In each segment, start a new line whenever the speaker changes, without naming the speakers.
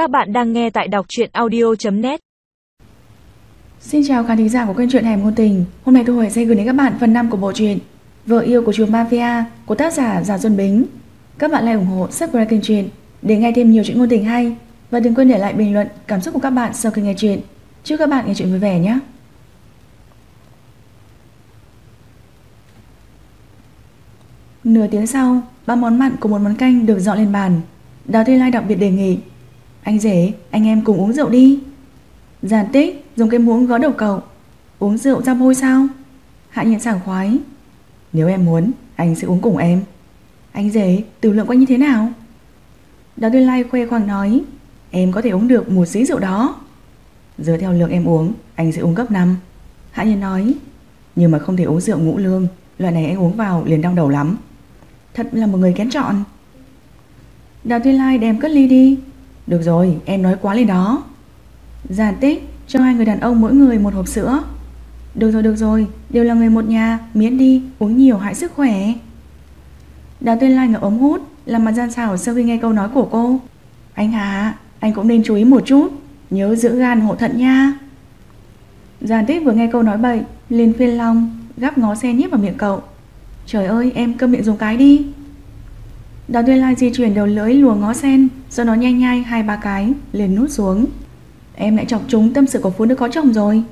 Các bạn đang nghe tại đọc truyện audio.net
Xin chào khán thính giả của kênh truyện Hẻm Ngôn Tình. Hôm nay tôi sẽ gửi đến các bạn phần 5 của bộ truyện Vợ yêu của chùa Mafia của tác giả Giả Xuân Bính. Các bạn hãy ủng hộ subscribe kênh truyện để nghe thêm nhiều chuyện ngôn tình hay. Và đừng quên để lại bình luận cảm xúc của các bạn sau khi nghe chuyện Chúc các bạn nghe chuyện vui vẻ nhé. Nửa tiếng sau, ba món mặn của một món canh được dọn lên bàn. Đào Thiên Lai đặc biệt đề nghị anh rể, anh em cùng uống rượu đi. Giản tích dùng cái muỗng gõ đầu cậu. Uống rượu ra bôi sao? Hạ nhiên sảng khoái. Nếu em muốn anh sẽ uống cùng em. Anh rể từ lượng quanh như thế nào? Đào Tuyên Lai khoe khoang nói Em có thể uống được một xí rượu đó. Dựa theo lượng em uống Anh sẽ uống gấp 5 Hạ nhiên nói Nhưng mà không thể uống rượu ngũ lương. Loại này anh uống vào liền đau đầu lắm. Thật là một người kén chọn. Đào Tuyên Lai đem cất ly đi. Được rồi, em nói quá lên đó. Giản tích, cho hai người đàn ông mỗi người một hộp sữa. Được rồi được rồi, Đều là người một nhà, Miễn đi, uống nhiều, hại sức khỏe. Đào Tuyên Lai ngậm ống hút, Làm mặt gian xảo sau khi nghe câu nói của cô. Anh Hà, Anh cũng nên chú ý một chút, Nhớ giữ gan hộ thận nha. Giàn tích vừa nghe câu nói bậy, liền phiên long Gắp ngó xe nhíp vào miệng cậu. Trời ơi, em cơm miệng dùng cái đi. Đào Tuyên Lai di chuyển đầu lưỡi lùa ngó sen Sau đó nhanh nhai hai ba cái, liền nút xuống. Em lại chọc chúng tâm sự của phụ nữ có chồng rồi.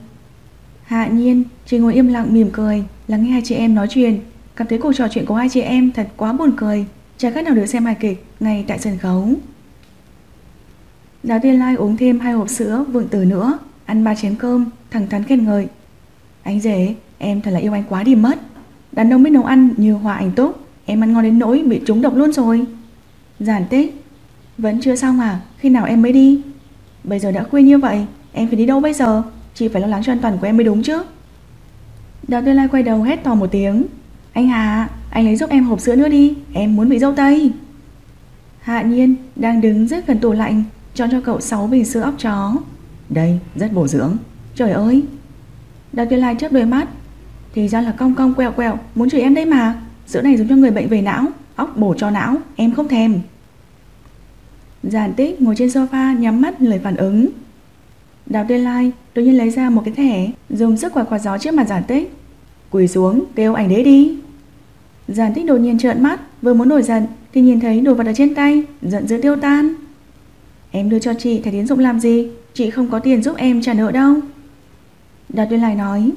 Hạ nhiên Chỉ ngồi im lặng mỉm cười, Lắng nghe hai chị em nói chuyện. Cảm thấy cuộc trò chuyện của hai chị em thật quá buồn cười. Chả khác nào được xem hài kịch ngay tại sân khấu. Đào Tuyên Lai uống thêm hai hộp sữa vượng từ nữa, Ăn ba chén cơm, Thẳng thắn khen ngợi. Anh rể, em thật là yêu anh quá đi mất. Đàn ông biết nấu ăn như hòa ảnh túc. Em ăn ngon đến nỗi bị trúng độc luôn rồi. Giản tích Vẫn chưa xong à? Khi nào em mới đi? Bây giờ đã khuya như vậy Em phải đi đâu bây giờ? Chị phải lo lắng cho an toàn của em mới đúng chứ. Đào Tuyên Lai quay đầu hét to một tiếng. Anh Hà Anh lấy giúp em hộp sữa nữa đi Em muốn bị dâu tây. Hạ nhiên đang đứng rất gần tủ lạnh Chọn cho cậu 6 bình sữa óc chó. Đây rất bổ dưỡng. Trời ơi! Đào Tuyên Lai chớp đôi mắt Thì ra là cong cong quẹo quẹo Muốn chửi em đây mà Sữa này giống cho người bệnh về não. Óc bổ cho não. Em không thèm. Giản tích ngồi trên sofa nhắm mắt lời phản ứng. Đào Tuyên Lai đột nhiên lấy ra một cái thẻ, Dùng sức quạt quạt gió trước mặt giản tích. Quỳ xuống, kêu ảnh đế đi. Giản tích đột nhiên trợn mắt, Vừa muốn nổi giận Thì nhìn thấy đồ vật ở trên tay, Giận dữ tiêu tan. Em đưa cho chị thẻ tiến dụng làm gì? Chị không có tiền giúp em trả nợ đâu. Đào Tuyên Lai nói,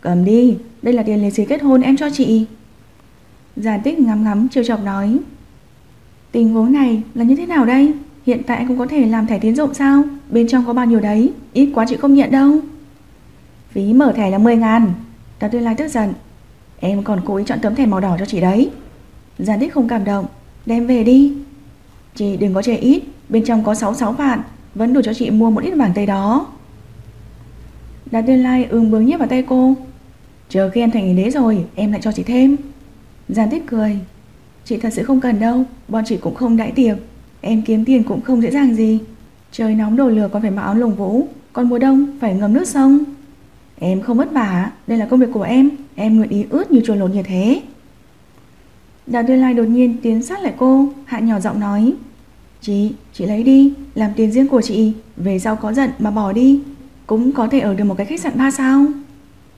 Cầm đi, Đây là tiền lì xì kết hôn em cho chị. Giản tích ngắm ngắm chiều chọc nói Tình huống này là như thế nào đây? Hiện tại anh cũng có thể làm thẻ tiến dụng sao? Bên trong có bao nhiêu đấy? Ít quá chị không nhận đâu. Phí mở thẻ là 10 ngàn. Đào Tuyên Lai tức giận. Em còn cố ý chọn tấm thẻ màu đỏ cho chị đấy. Giàn tích không cảm động. Đem về đi. Chị đừng có chê ít. Bên trong có 66 vạn. Vẫn đủ cho chị mua một ít vàng tây đó. Đào Tuyên Lai ương bướng nhếp vào tay cô. Chờ khi em thành đế rồi, Em lại cho chị thêm Giàn Tuyết cười. Chị thật sự không cần đâu Bọn chị cũng không đãi tiệc. Em kiếm tiền cũng không dễ dàng gì. Trời nóng đổ lửa còn phải mặc áo lồng vũ Còn mùa đông phải ngầm nước sông. Em không vất vả Đây là công việc của em Em nguyện ý ướt như chuồn lột như thế. Đào Tuyên Lai đột nhiên tiến sát lại cô Hạ nhỏ giọng nói. Chị, chị lấy đi Làm tiền riêng của chị Về sau có giận mà bỏ đi. Cũng có thể ở được một cái khách sạn ba sao.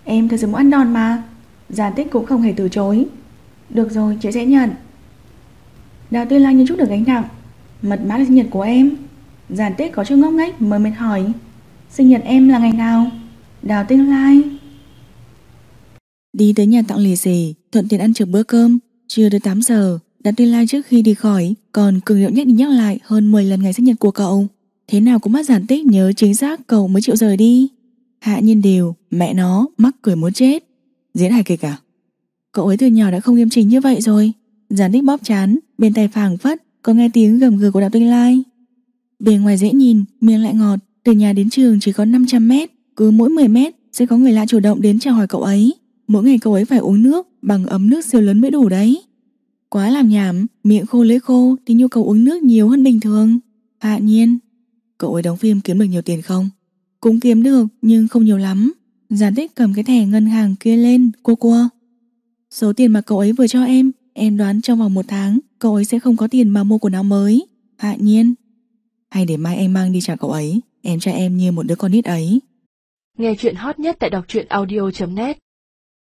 Em thật sự muốn ăn đòn mà. Giàn tích cũng không hề từ chối. Được rồi, chị sẽ nhận. Đào Tuyên Lai như chút được gánh nặng. Mật mã là sinh nhật của em. Giàn Tết có chút ngốc nghếch mới mệt hỏi. Sinh nhật em là ngày nào? Đào Tuyên Lai.
Đi tới nhà tặng lì xì Thuận tiện ăn trước bữa cơm. Chưa tới 8 giờ Đào Tuyên Lai trước khi đi khỏi Còn cường điệu nhắc đi nhắc lại hơn 10 lần ngày sinh nhật của cậu. Thế nào cũng mắt giản tích nhớ chính xác cậu mới chịu rời đi. Hạ nhiên đều Mẹ nó mắc cười muốn chết. Diễn hài kịch à? Cậu ấy từ nhỏ đã không nghiêm chỉnh như vậy rồi. Giản tích bóp chán, Bên tay phảng phất, có nghe tiếng gầm gừ của đạo Tinh Lai. Bên ngoài dễ nhìn, Miệng lại ngọt, Từ nhà đến trường chỉ có 500 mét, Cứ mỗi 10 mét sẽ có người lạ chủ động đến chào hỏi cậu ấy. Mỗi ngày cậu ấy phải uống nước Bằng ấm nước siêu lớn mới đủ đấy. Quá làm nhảm, Miệng khô lưỡi khô Thì nhu cầu uống nước nhiều hơn bình thường. Hạ nhiên. Cậu ấy đóng phim kiếm được nhiều tiền không? Cũng kiếm được, nhưng không nhiều lắm. Giản tích cầm cái thẻ ngân hàng kia lên, Cua cua. Số tiền mà cậu ấy vừa cho em Em đoán trong vòng một tháng, Cậu ấy sẽ không có tiền mà mua quần áo mới. Hạ nhiên.
Hay để mai anh mang đi trả cậu ấy, Em trai em như một đứa con nít ấy.
Nghe chuyện hot nhất tại đọc truyện audio.net